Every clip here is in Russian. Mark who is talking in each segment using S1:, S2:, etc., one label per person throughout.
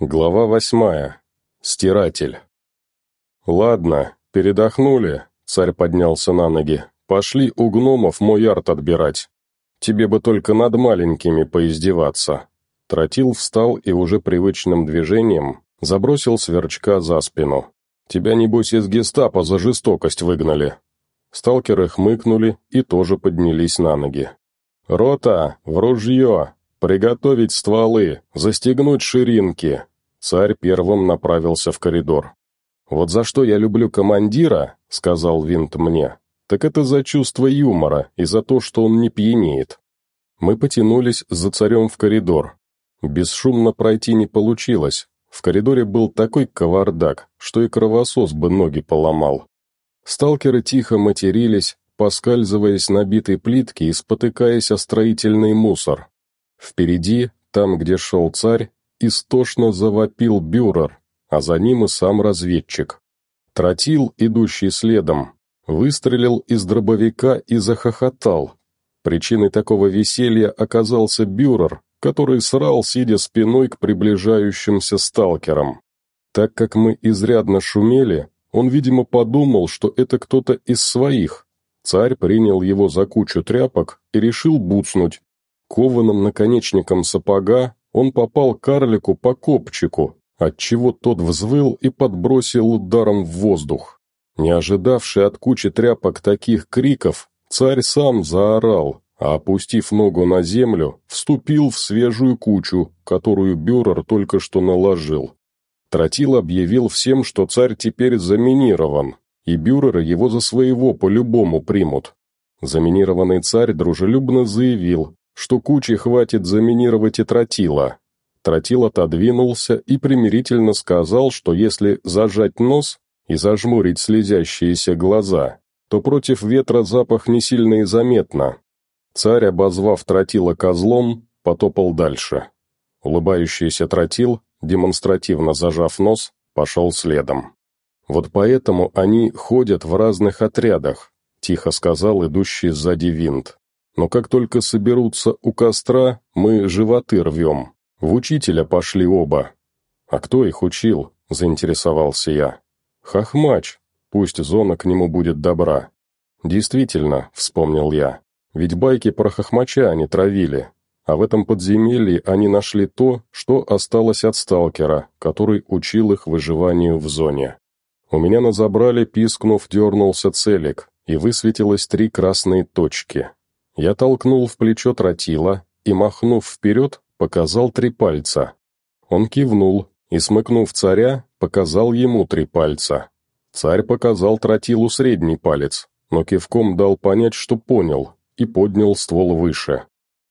S1: Глава восьмая. Стиратель. «Ладно, передохнули», — царь поднялся на ноги. «Пошли у гномов мой арт отбирать. Тебе бы только над маленькими поиздеваться». Тротил встал и уже привычным движением забросил сверчка за спину. «Тебя, небось, из гестапо за жестокость выгнали». Сталкеры хмыкнули и тоже поднялись на ноги. «Рота, в ружье!» «Приготовить стволы! Застегнуть ширинки!» Царь первым направился в коридор. «Вот за что я люблю командира», — сказал Винт мне, «так это за чувство юмора и за то, что он не пьянеет». Мы потянулись за царем в коридор. Бесшумно пройти не получилось. В коридоре был такой кавардак, что и кровосос бы ноги поломал. Сталкеры тихо матерились, поскальзываясь на битой плитке и спотыкаясь о строительный мусор. Впереди, там, где шел царь, истошно завопил бюрер, а за ним и сам разведчик. Тротил, идущий следом, выстрелил из дробовика и захохотал. Причиной такого веселья оказался бюрер, который срал, сидя спиной к приближающимся сталкерам. Так как мы изрядно шумели, он, видимо, подумал, что это кто-то из своих. Царь принял его за кучу тряпок и решил буцнуть, кованым наконечником сапога он попал карлику по копчику, отчего тот взвыл и подбросил ударом в воздух. Не ожидавший от кучи тряпок таких криков, царь сам заорал, а опустив ногу на землю, вступил в свежую кучу, которую Бюрер только что наложил. Тротил объявил всем, что царь теперь заминирован, и Бюрера его за своего по-любому примут. Заминированный царь дружелюбно заявил, что кучи хватит заминировать и тротила. Тротил отодвинулся и примирительно сказал, что если зажать нос и зажмурить слезящиеся глаза, то против ветра запах не сильно и заметно. Царь, обозвав тротила козлом, потопал дальше. Улыбающийся тротил, демонстративно зажав нос, пошел следом. «Вот поэтому они ходят в разных отрядах», — тихо сказал идущий сзади винт. Но как только соберутся у костра, мы животы рвем. В учителя пошли оба. А кто их учил? Заинтересовался я. Хохмач. Пусть зона к нему будет добра. Действительно, вспомнил я. Ведь байки про хохмача они травили. А в этом подземелье они нашли то, что осталось от сталкера, который учил их выживанию в зоне. У меня на забрали пискнув, дернулся целик, и высветилось три красные точки. Я толкнул в плечо тротила и, махнув вперед, показал три пальца. Он кивнул и, смыкнув царя, показал ему три пальца. Царь показал тротилу средний палец, но кивком дал понять, что понял, и поднял ствол выше.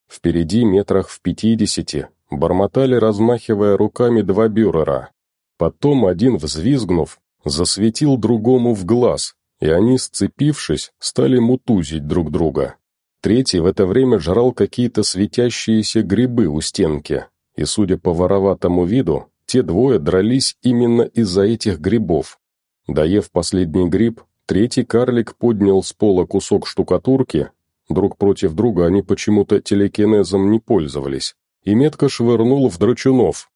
S1: Впереди метрах в пятидесяти бормотали, размахивая руками два бюрера. Потом один, взвизгнув, засветил другому в глаз, и они, сцепившись, стали мутузить друг друга. Третий в это время жрал какие-то светящиеся грибы у стенки, и, судя по вороватому виду, те двое дрались именно из-за этих грибов. Доев последний гриб, третий карлик поднял с пола кусок штукатурки, друг против друга они почему-то телекинезом не пользовались, и метко швырнул в драчунов.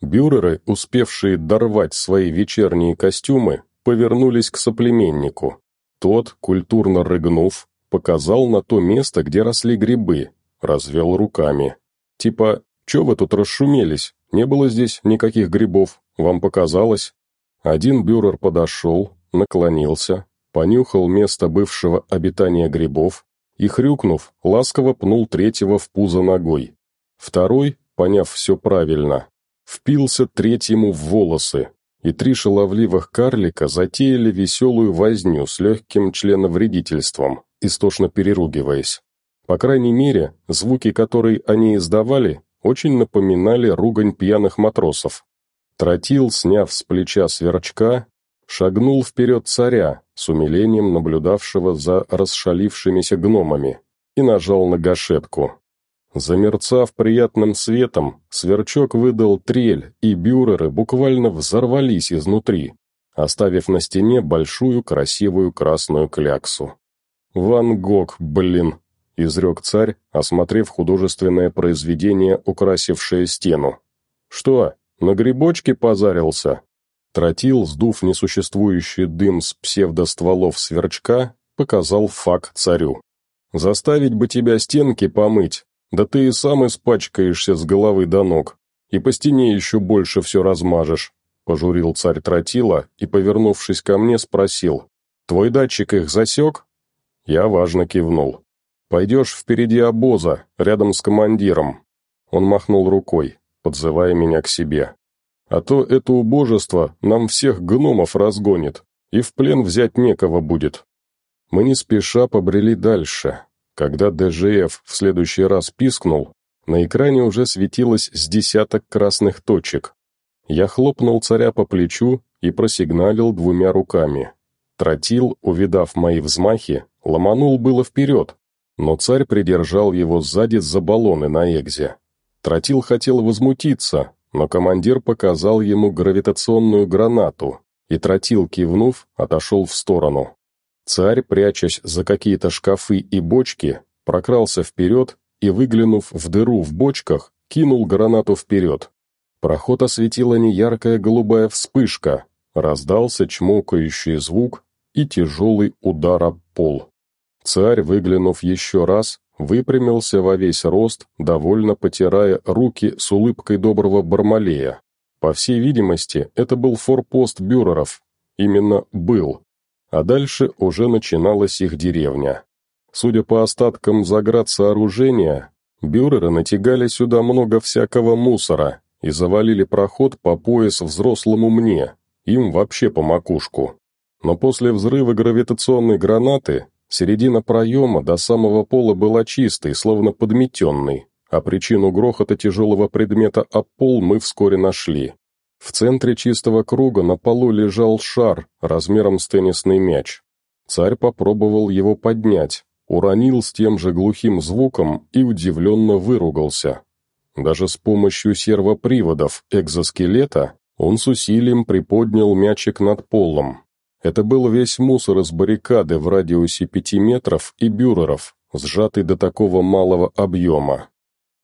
S1: Бюреры, успевшие дорвать свои вечерние костюмы, повернулись к соплеменнику. Тот, культурно рыгнув, показал на то место, где росли грибы, развел руками. Типа, «Че вы тут расшумелись? Не было здесь никаких грибов, вам показалось?» Один бюрер подошел, наклонился, понюхал место бывшего обитания грибов и, хрюкнув, ласково пнул третьего в пузо ногой. Второй, поняв все правильно, впился третьему в волосы, и три шаловливых карлика затеяли веселую возню с легким членовредительством истошно переругиваясь. По крайней мере, звуки, которые они издавали, очень напоминали ругань пьяных матросов. Тротил, сняв с плеча сверчка, шагнул вперед царя, с умилением наблюдавшего за расшалившимися гномами, и нажал на гашетку. Замерцав приятным светом, сверчок выдал трель, и бюреры буквально взорвались изнутри, оставив на стене большую красивую красную кляксу. «Ван Гог, блин!» — изрек царь, осмотрев художественное произведение, украсившее стену. «Что, на грибочке позарился?» Тротил, сдув несуществующий дым с псевдостволов сверчка, показал фак царю. «Заставить бы тебя стенки помыть, да ты и сам испачкаешься с головы до ног, и по стене еще больше все размажешь», — пожурил царь Тротила и, повернувшись ко мне, спросил. «Твой датчик их засек?» Я важно кивнул. «Пойдешь впереди обоза, рядом с командиром». Он махнул рукой, подзывая меня к себе. «А то это убожество нам всех гномов разгонит, и в плен взять некого будет». Мы не спеша побрели дальше. Когда ДЖФ в следующий раз пискнул, на экране уже светилось с десяток красных точек. Я хлопнул царя по плечу и просигналил двумя руками. Тротил, увидав мои взмахи, ломанул было вперед, но царь придержал его сзади за баллоны на Экзе. Тротил хотел возмутиться, но командир показал ему гравитационную гранату, и Тротил, кивнув, отошел в сторону. Царь, прячась за какие-то шкафы и бочки, прокрался вперед и, выглянув в дыру в бочках, кинул гранату вперед. Проход осветила неяркая голубая вспышка, раздался чмокающий звук и тяжелый удар об пол. Царь, выглянув еще раз, выпрямился во весь рост, довольно потирая руки с улыбкой доброго Бармалея. По всей видимости, это был форпост бюреров. Именно «был». А дальше уже начиналась их деревня. Судя по остаткам заград сооружения, бюреры натягали сюда много всякого мусора и завалили проход по пояс взрослому мне, им вообще по макушку. Но после взрыва гравитационной гранаты Середина проема до самого пола была чистой, словно подметенной, а причину грохота тяжелого предмета о пол мы вскоре нашли. В центре чистого круга на полу лежал шар размером с теннисный мяч. Царь попробовал его поднять, уронил с тем же глухим звуком и удивленно выругался. Даже с помощью сервоприводов экзоскелета он с усилием приподнял мячик над полом, это был весь мусор из баррикады в радиусе пяти метров и бюреров, сжатый до такого малого объема.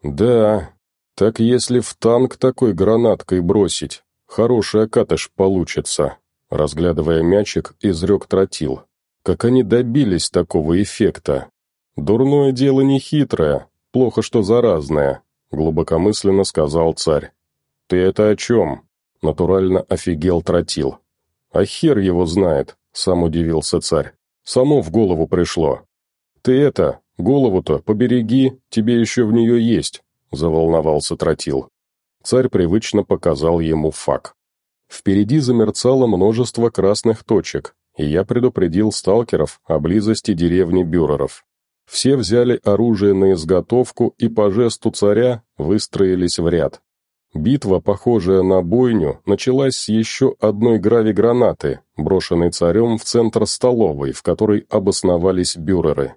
S1: Да, так если в танк такой гранаткой бросить, хороший катыш получится, разглядывая мячик, изрек тротил. Как они добились такого эффекта? Дурное дело не хитрое, плохо что заразное, глубокомысленно сказал царь. Ты это о чем? Натурально офигел тротил. «А хер его знает», — сам удивился царь. «Само в голову пришло». «Ты это, голову-то побереги, тебе еще в нее есть», — заволновался Тротил. Царь привычно показал ему фак. Впереди замерцало множество красных точек, и я предупредил сталкеров о близости деревни Бюреров. Все взяли оружие на изготовку и по жесту царя выстроились в ряд. Битва, похожая на бойню, началась с еще одной грави-гранаты, брошенной царем в центр столовой, в которой обосновались бюреры.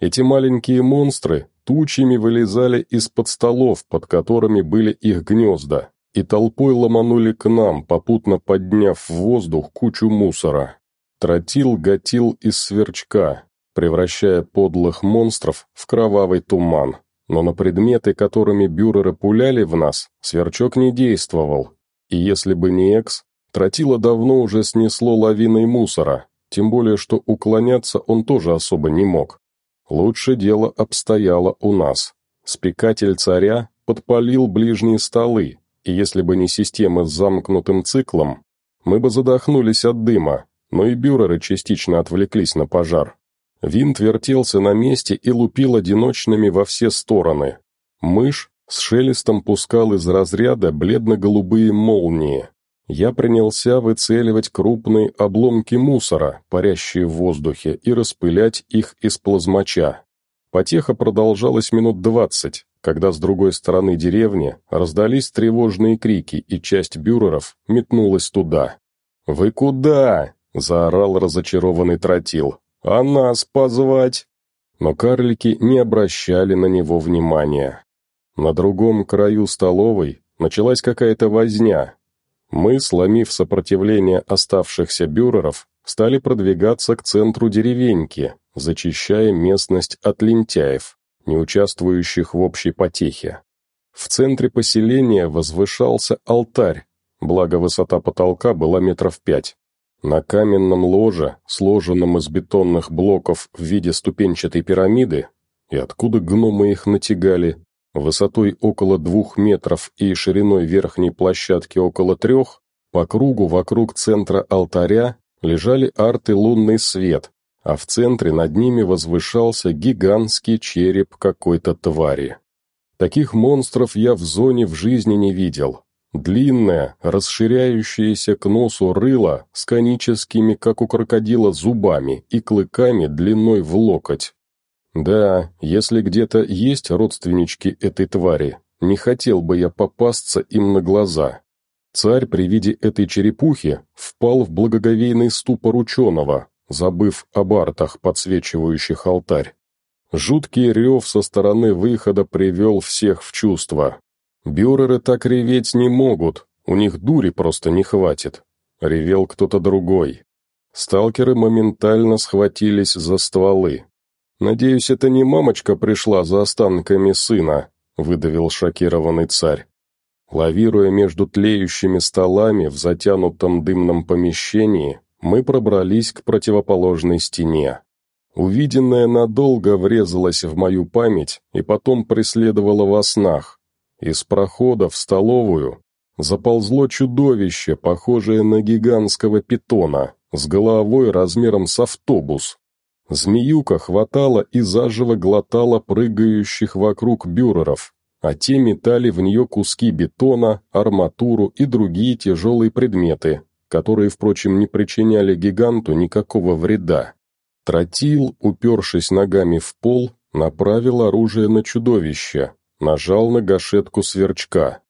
S1: Эти маленькие монстры тучами вылезали из-под столов, под которыми были их гнезда, и толпой ломанули к нам, попутно подняв в воздух кучу мусора. Тротил гатил из сверчка, превращая подлых монстров в кровавый туман но на предметы, которыми бюреры пуляли в нас, сверчок не действовал. И если бы не Экс, тротила давно уже снесло лавиной мусора, тем более что уклоняться он тоже особо не мог. Лучше дело обстояло у нас. Спекатель царя подпалил ближние столы, и если бы не система с замкнутым циклом, мы бы задохнулись от дыма, но и бюреры частично отвлеклись на пожар. Винт вертелся на месте и лупил одиночными во все стороны. Мышь с шелестом пускал из разряда бледно-голубые молнии. Я принялся выцеливать крупные обломки мусора, парящие в воздухе, и распылять их из плазмача. Потеха продолжалась минут двадцать, когда с другой стороны деревни раздались тревожные крики, и часть бюреров метнулась туда. «Вы куда?» – заорал разочарованный тротил. «А нас позвать!» Но карлики не обращали на него внимания. На другом краю столовой началась какая-то возня. Мы, сломив сопротивление оставшихся бюреров, стали продвигаться к центру деревеньки, зачищая местность от лентяев, не участвующих в общей потехе. В центре поселения возвышался алтарь, благо высота потолка была метров пять. На каменном ложе, сложенном из бетонных блоков в виде ступенчатой пирамиды, и откуда гномы их натягали, высотой около двух метров и шириной верхней площадки около трех, по кругу вокруг центра алтаря лежали арты лунный свет, а в центре над ними возвышался гигантский череп какой-то твари. Таких монстров я в зоне в жизни не видел, Длинное, расширяющееся к носу рыло с коническими, как у крокодила, зубами и клыками длиной в локоть. Да, если где-то есть родственнички этой твари, не хотел бы я попасться им на глаза. Царь при виде этой черепухи впал в благоговейный ступор ученого, забыв об артах, подсвечивающих алтарь. Жуткий рев со стороны выхода привел всех в чувство. Бюреры так реветь не могут, у них дури просто не хватит. Ревел кто-то другой. Сталкеры моментально схватились за стволы. «Надеюсь, это не мамочка пришла за останками сына», — выдавил шокированный царь. Лавируя между тлеющими столами в затянутом дымном помещении, мы пробрались к противоположной стене. Увиденное надолго врезалось в мою память и потом преследовало во снах. Из прохода в столовую заползло чудовище, похожее на гигантского питона, с головой размером с автобус. Змеюка хватала и заживо глотала прыгающих вокруг бюреров, а те метали в нее куски бетона, арматуру и другие тяжелые предметы, которые, впрочем, не причиняли гиганту никакого вреда. Тротил, упершись ногами в пол, направил оружие на чудовище, нажал на гашетку сверчка.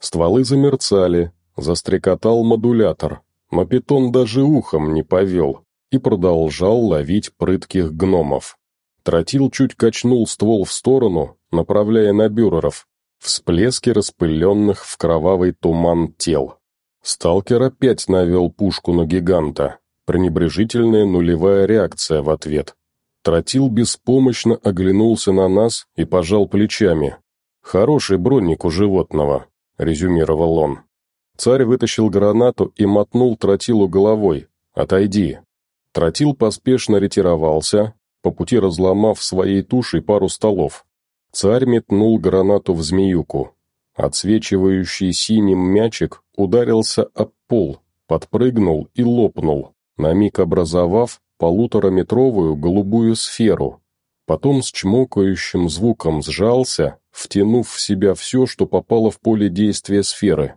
S1: Стволы замерцали, застрекотал модулятор, но питон даже ухом не повел и продолжал ловить прытких гномов. Тротил чуть качнул ствол в сторону, направляя на бюреров, всплески распыленных в кровавый туман тел. Сталкер опять навел пушку на гиганта. Пренебрежительная нулевая реакция в ответ. Тротил беспомощно оглянулся на нас и пожал плечами. «Хороший бронник у животного», — резюмировал он. Царь вытащил гранату и мотнул тротилу головой. «Отойди». Тротил поспешно ретировался, по пути разломав своей тушей пару столов. Царь метнул гранату в змеюку. Отсвечивающий синим мячик ударился об пол, подпрыгнул и лопнул, на миг образовав полутораметровую голубую сферу. Потом с чмокающим звуком сжался втянув в себя все, что попало в поле действия сферы.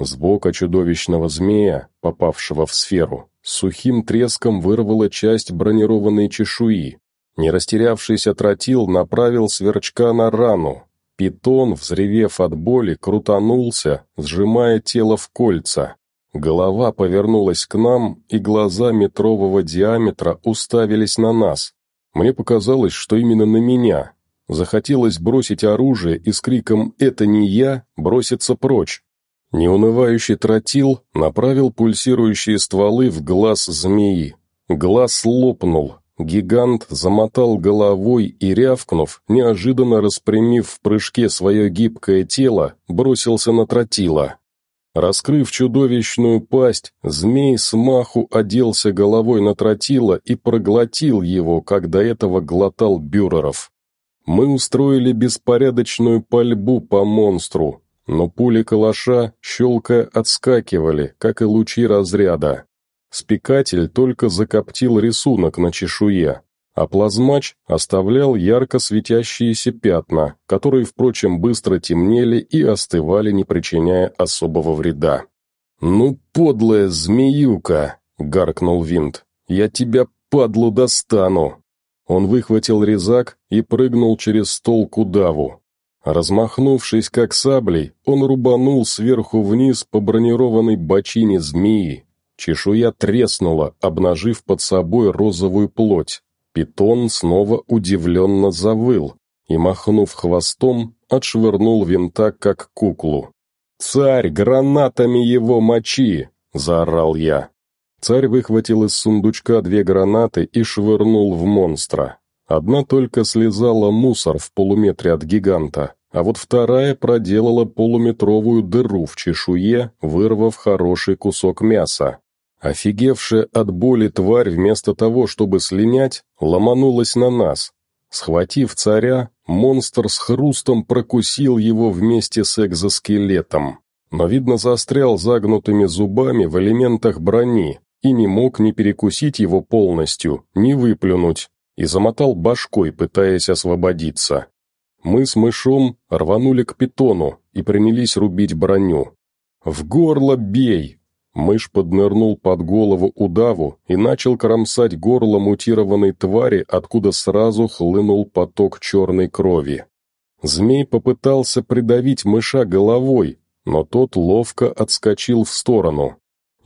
S1: Сбока чудовищного змея, попавшего в сферу, сухим треском вырвала часть бронированной чешуи. Не растерявшийся тротил направил сверчка на рану. Питон, взревев от боли, крутанулся, сжимая тело в кольца. Голова повернулась к нам, и глаза метрового диаметра уставились на нас. Мне показалось, что именно на меня, Захотелось бросить оружие и с криком «Это не я!» броситься прочь. Неунывающий тротил направил пульсирующие стволы в глаз змеи. Глаз лопнул. Гигант замотал головой и, рявкнув, неожиданно распрямив в прыжке свое гибкое тело, бросился на тротила. Раскрыв чудовищную пасть, змей смаху оделся головой на тротила и проглотил его, как до этого глотал бюреров. Мы устроили беспорядочную пальбу по монстру, но пули калаша, щелка, отскакивали, как и лучи разряда. Спекатель только закоптил рисунок на чешуе, а плазмач оставлял ярко светящиеся пятна, которые, впрочем, быстро темнели и остывали, не причиняя особого вреда. «Ну, подлая змеюка!» — гаркнул Винт. «Я тебя, падлу, достану!» Он выхватил резак и прыгнул через стол к удаву. Размахнувшись как саблей, он рубанул сверху вниз по бронированной бочине змеи. Чешуя треснула, обнажив под собой розовую плоть. Питон снова удивленно завыл и, махнув хвостом, отшвырнул винта как куклу. «Царь, гранатами его мочи!» — заорал я. Царь выхватил из сундучка две гранаты и швырнул в монстра. Одна только слезала мусор в полуметре от гиганта, а вот вторая проделала полуметровую дыру в чешуе, вырвав хороший кусок мяса. Офигевшая от боли тварь вместо того, чтобы слинять, ломанулась на нас. Схватив царя, монстр с хрустом прокусил его вместе с экзоскелетом но, видно, застрял загнутыми зубами в элементах брони, и не мог ни перекусить его полностью, ни выплюнуть, и замотал башкой, пытаясь освободиться. Мы с мышом рванули к питону и принялись рубить броню. «В горло бей!» Мышь поднырнул под голову удаву и начал кромсать горло мутированной твари, откуда сразу хлынул поток черной крови. Змей попытался придавить мыша головой, но тот ловко отскочил в сторону,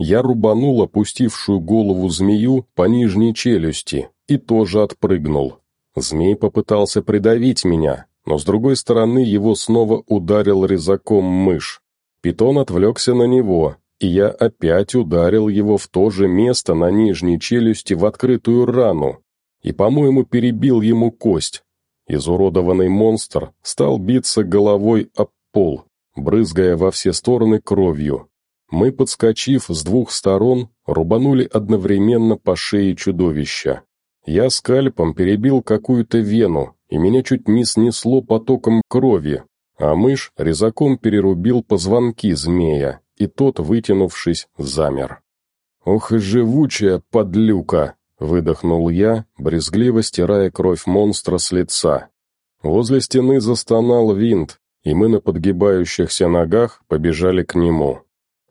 S1: я рубанул опустившую голову змею по нижней челюсти и тоже отпрыгнул. Змей попытался придавить меня, но с другой стороны его снова ударил резаком мышь. Питон отвлекся на него, и я опять ударил его в то же место на нижней челюсти в открытую рану и, по-моему, перебил ему кость. Изуродованный монстр стал биться головой об пол, брызгая во все стороны кровью мы, подскочив с двух сторон, рубанули одновременно по шее чудовища. Я скальпом перебил какую-то вену, и меня чуть не снесло потоком крови, а мышь резаком перерубил позвонки змея, и тот, вытянувшись, замер. «Ох и живучая подлюка!» — выдохнул я, брезгливо стирая кровь монстра с лица. Возле стены застонал винт, и мы на подгибающихся ногах побежали к нему.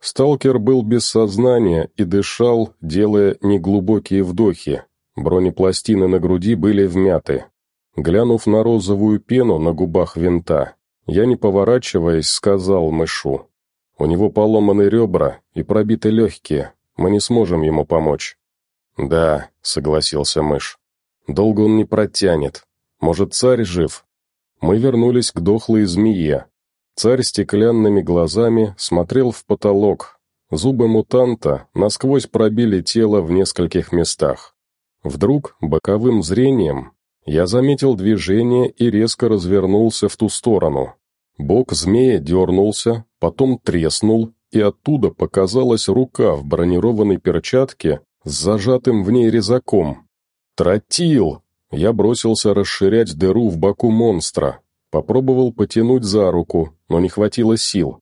S1: Сталкер был без сознания и дышал, делая неглубокие вдохи. Бронепластины на груди были вмяты. Глянув на розовую пену на губах винта, я, не поворачиваясь, сказал мышу. «У него поломаны ребра и пробиты легкие. Мы не сможем ему помочь». «Да», — согласился мышь. «Долго он не протянет. Может, царь жив?» Мы вернулись к дохлой змее, Царь стеклянными глазами смотрел в потолок. Зубы мутанта насквозь пробили тело в нескольких местах. Вдруг, боковым зрением, я заметил движение и резко развернулся в ту сторону. Бок змея дернулся, потом треснул, и оттуда показалась рука в бронированной перчатке с зажатым в ней резаком. «Тротил!» Я бросился расширять дыру в боку монстра. Попробовал потянуть за руку, но не хватило сил.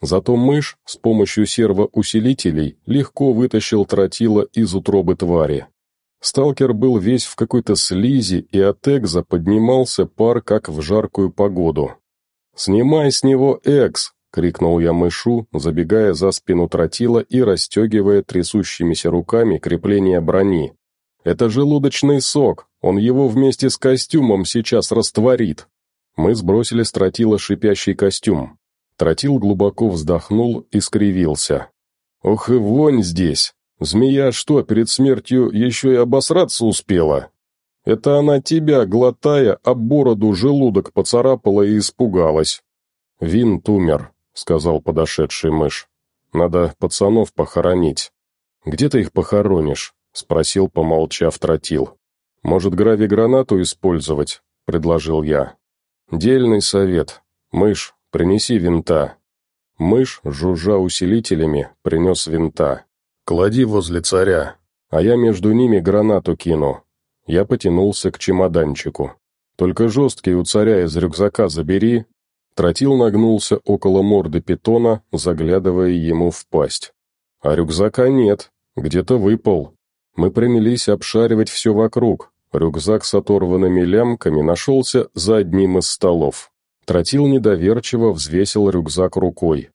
S1: Зато мышь с помощью сервоусилителей легко вытащил тротила из утробы твари. Сталкер был весь в какой-то слизи и от Экза поднимался пар, как в жаркую погоду. «Снимай с него Экс!» — крикнул я мышу, забегая за спину тротила и расстегивая трясущимися руками крепление брони. «Это желудочный сок, он его вместе с костюмом сейчас растворит!» Мы сбросили с тротила шипящий костюм. Тротил глубоко вздохнул и скривился. «Ох и вонь здесь! Змея что, перед смертью еще и обосраться успела? Это она тебя, глотая, об бороду желудок поцарапала и испугалась». «Винт умер», — сказал подошедший мышь. «Надо пацанов похоронить». «Где ты их похоронишь?» — спросил, помолчав тротил. «Может, гравий гранату использовать?» — предложил я. Дельный совет. Мышь, принеси винта. Мышь, жужжа усилителями, принес винта. Клади возле царя, а я между ними гранату кину. Я потянулся к чемоданчику. Только жесткий у царя из рюкзака забери. Тротил нагнулся около морды питона, заглядывая ему в пасть. А рюкзака нет, где-то выпал. Мы принялись обшаривать все вокруг, Рюкзак с оторванными лямками нашелся за одним из столов. Тротил недоверчиво взвесил рюкзак рукой.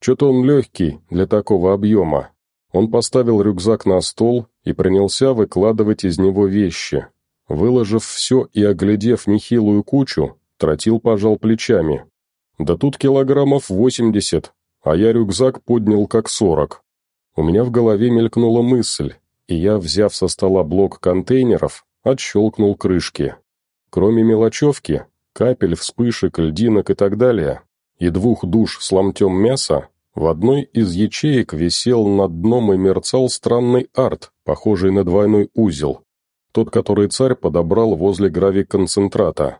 S1: Что-то он легкий для такого объема. Он поставил рюкзак на стол и принялся выкладывать из него вещи. Выложив все и оглядев нехилую кучу, Тротил пожал плечами. «Да тут килограммов восемьдесят, а я рюкзак поднял как сорок». У меня в голове мелькнула мысль, и я, взяв со стола блок контейнеров, Отщелкнул крышки. Кроме мелочевки, капель, вспышек, льдинок и так далее, и двух душ с ломтем мяса, в одной из ячеек висел над дном и мерцал странный арт, похожий на двойной узел, тот, который царь подобрал возле гравиконцентрата.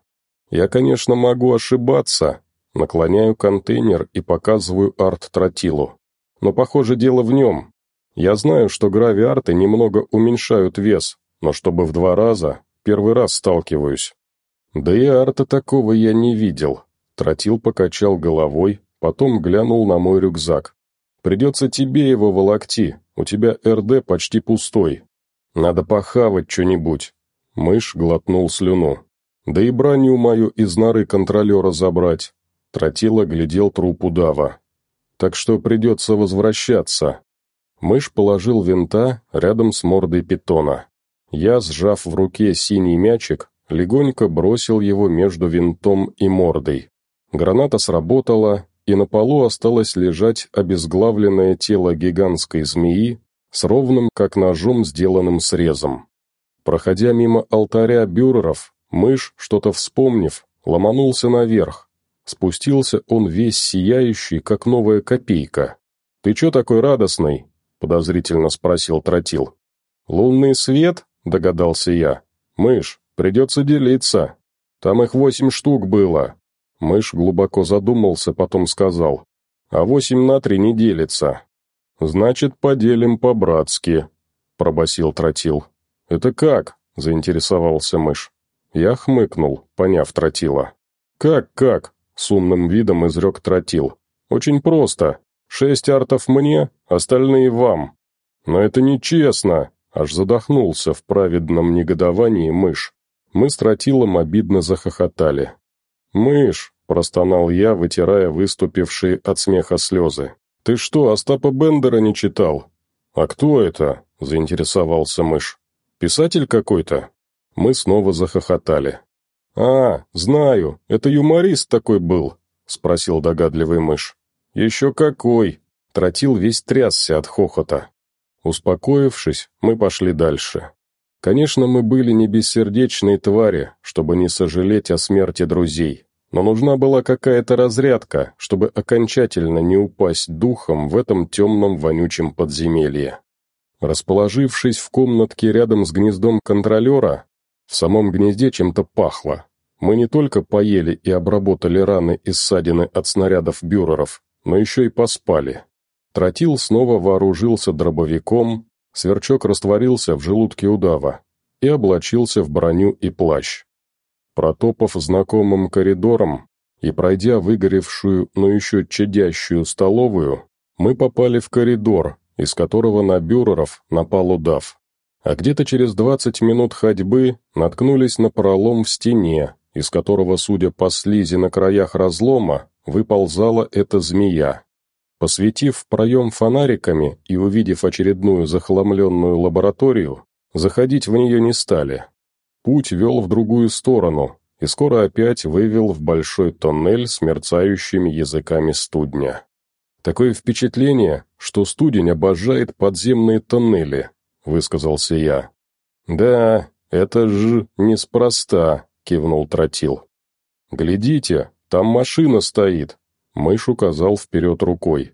S1: Я, конечно, могу ошибаться, наклоняю контейнер и показываю арт-тротилу. Но, похоже, дело в нем. Я знаю, что гравиарты немного уменьшают вес, но чтобы в два раза, первый раз сталкиваюсь. Да и арта такого я не видел. Тротил покачал головой, потом глянул на мой рюкзак. Придется тебе его волокти, у тебя РД почти пустой. Надо похавать что-нибудь. Мышь глотнул слюну. Да и бранью мою из норы контролера забрать. Тротила глядел труп удава. Так что придется возвращаться. Мышь положил винта рядом с мордой питона. Я, сжав в руке синий мячик, легонько бросил его между винтом и мордой. Граната сработала, и на полу осталось лежать обезглавленное тело гигантской змеи с ровным, как ножом, сделанным срезом. Проходя мимо алтаря бюреров, мышь, что-то вспомнив, ломанулся наверх. Спустился он весь сияющий, как новая копейка. «Ты чё такой радостный?» — подозрительно спросил Тротил. «Лунный свет?» — догадался я. «Мышь, придется делиться. Там их восемь штук было». Мышь глубоко задумался, потом сказал. «А восемь на три не делится». «Значит, поделим по-братски», — пробасил Тротил. «Это как?» — заинтересовался мышь. Я хмыкнул, поняв Тротила. «Как, как?» — с умным видом изрек Тротил. «Очень просто. Шесть артов мне, остальные вам». «Но это нечестно!» Аж задохнулся в праведном негодовании мышь. Мы с тротилом обидно захохотали. «Мышь!» – простонал я, вытирая выступившие от смеха слезы. «Ты что, Остапа Бендера не читал?» «А кто это?» – заинтересовался мышь. «Писатель какой-то?» Мы снова захохотали. «А, знаю, это юморист такой был», – спросил догадливый мышь. «Еще какой!» Тротил весь трясся от хохота. Успокоившись, мы пошли дальше. Конечно, мы были не бессердечные твари, чтобы не сожалеть о смерти друзей, но нужна была какая-то разрядка, чтобы окончательно не упасть духом в этом темном вонючем подземелье. Расположившись в комнатке рядом с гнездом контролера, в самом гнезде чем-то пахло. Мы не только поели и обработали раны и ссадины от снарядов бюреров, но еще и поспали. Тротил снова вооружился дробовиком, сверчок растворился в желудке удава и облачился в броню и плащ. Протопав знакомым коридором и пройдя выгоревшую, но еще чадящую столовую, мы попали в коридор, из которого на бюреров напал удав. А где-то через 20 минут ходьбы наткнулись на пролом в стене, из которого, судя по слизи на краях разлома, выползала эта змея. Посветив проем фонариками и увидев очередную захламленную лабораторию, заходить в нее не стали. Путь вел в другую сторону и скоро опять вывел в большой тоннель с мерцающими языками студня. «Такое впечатление, что студень обожает подземные тоннели», — высказался я. «Да, это ж неспроста», — кивнул Тротил. «Глядите, там машина стоит, Мэш указал вперед рукой.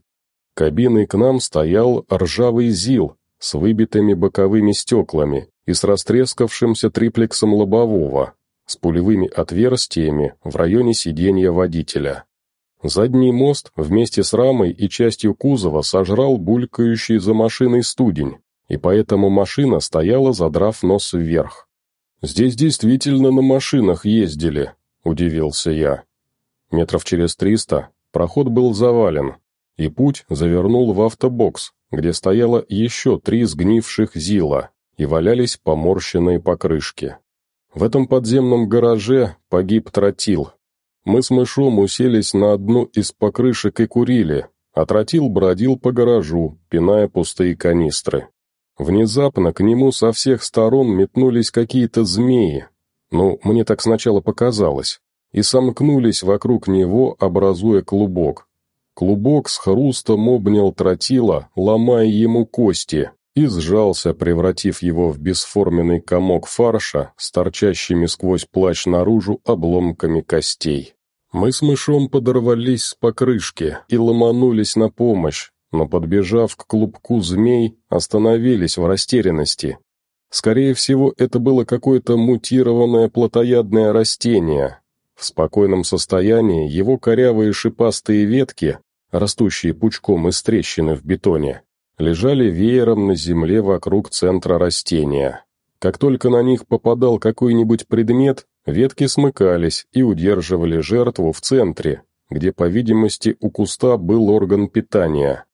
S1: Кабиной к нам стоял ржавый ЗИЛ с выбитыми боковыми стеклами и с растрескавшимся триплексом лобового, с пулевыми отверстиями в районе сиденья водителя. Задний мост вместе с рамой и частью кузова сожрал булькающий за машиной студень, и поэтому машина стояла, задрав нос вверх. «Здесь действительно на машинах ездили», — удивился я. Метров через триста Проход был завален, и путь завернул в автобокс, где стояло еще три сгнивших зила и валялись поморщенные покрышки. В этом подземном гараже погиб тротил. Мы с мышом уселись на одну из покрышек и курили, а тротил бродил по гаражу, пиная пустые канистры. Внезапно к нему со всех сторон метнулись какие-то змеи. Ну, мне так сначала показалось и сомкнулись вокруг него, образуя клубок. Клубок с хрустом обнял тротила, ломая ему кости, и сжался, превратив его в бесформенный комок фарша с торчащими сквозь плащ наружу обломками костей. Мы с мышом подорвались с покрышки и ломанулись на помощь, но, подбежав к клубку змей, остановились в растерянности. Скорее всего, это было какое-то мутированное плотоядное растение, в спокойном состоянии его корявые шипастые ветки, растущие пучком из трещины в бетоне, лежали веером на земле вокруг центра растения. Как только на них попадал какой-нибудь предмет, ветки смыкались и удерживали жертву в центре, где, по видимости, у куста был орган питания.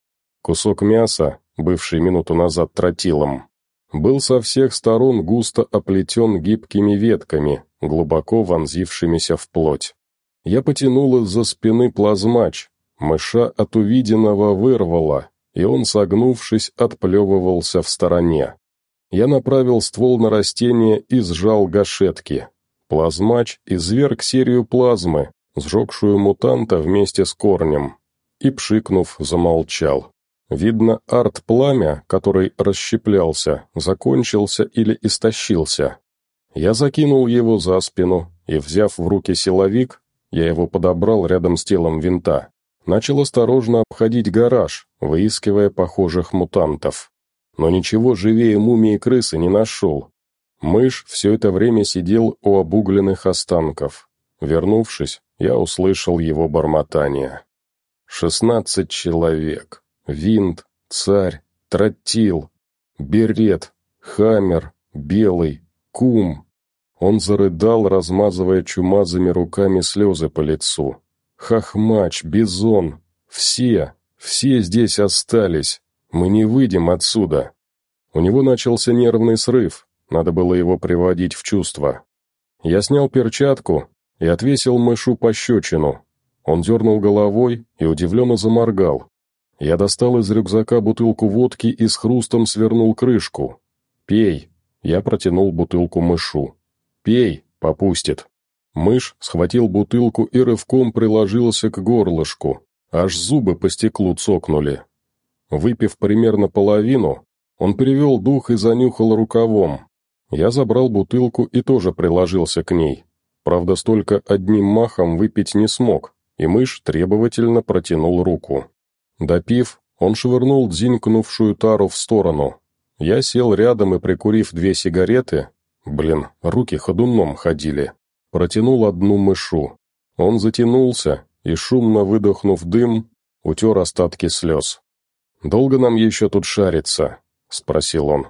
S1: Кусок мяса, бывший минуту назад тротилом, был со всех сторон густо оплетен гибкими ветками, глубоко вонзившимися в плоть. Я потянул из-за спины плазмач, мыша от увиденного вырвало, и он, согнувшись, отплевывался в стороне. Я направил ствол на растение и сжал гашетки. Плазмач изверг серию плазмы, сжегшую мутанта вместе с корнем, и, пшикнув, замолчал. Видно, арт-пламя, который расщеплялся, закончился или истощился. Я закинул его за спину и, взяв в руки силовик, я его подобрал рядом с телом винта, начал осторожно обходить гараж, выискивая похожих мутантов. Но ничего живее мумии крысы не нашел. Мышь все это время сидел у обугленных останков. Вернувшись, я услышал его бормотание. «Шестнадцать человек. Винт, царь, тротил, берет, хаммер, белый, кум!» Он зарыдал, размазывая чумазыми руками слезы по лицу. «Хохмач, Бизон, все, все здесь остались. Мы не выйдем отсюда». У него начался нервный срыв, надо было его приводить в чувство. Я снял перчатку и отвесил мышу пощечину. Он дернул головой и удивленно заморгал. Я достал из рюкзака бутылку водки и с хрустом свернул крышку. «Пей», я протянул бутылку мышу. «Пей, попустит». Мышь схватил бутылку и рывком приложился к горлышку. Аж зубы по стеклу цокнули. Выпив примерно половину, он перевел дух и занюхал рукавом. Я забрал бутылку и тоже приложился к ней. Правда, столько одним махом выпить не смог, и мышь требовательно протянул руку. Допив, он швырнул дзинкнувшую тару в сторону. Я сел рядом и, прикурив две сигареты, блин, руки ходуном ходили, протянул одну мышу. Он затянулся и, шумно выдохнув дым, утер остатки слез. «Долго нам еще тут шариться?» — спросил он.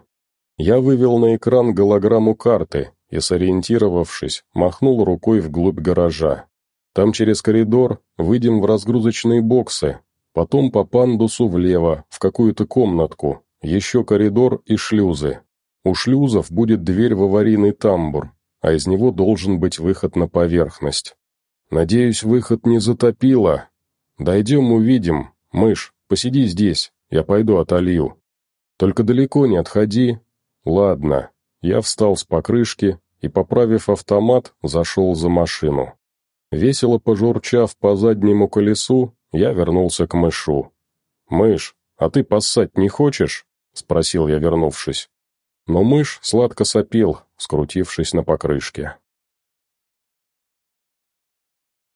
S1: Я вывел на экран голограмму карты и, сориентировавшись, махнул рукой вглубь гаража. Там через коридор выйдем в разгрузочные боксы, потом по пандусу влево, в какую-то комнатку, еще коридор и шлюзы. У шлюзов будет дверь в аварийный тамбур, а из него должен быть выход на поверхность. Надеюсь, выход не затопило. Дойдем, увидим. Мышь, посиди здесь, я пойду отолью. Только далеко не отходи. Ладно. Я встал с покрышки и, поправив автомат, зашел за машину. Весело пожурчав по заднему колесу, я вернулся к мышу. «Мышь, а ты поссать не хочешь?» — спросил я, вернувшись. Но мышь сладко сопел, скрутившись на покрышке.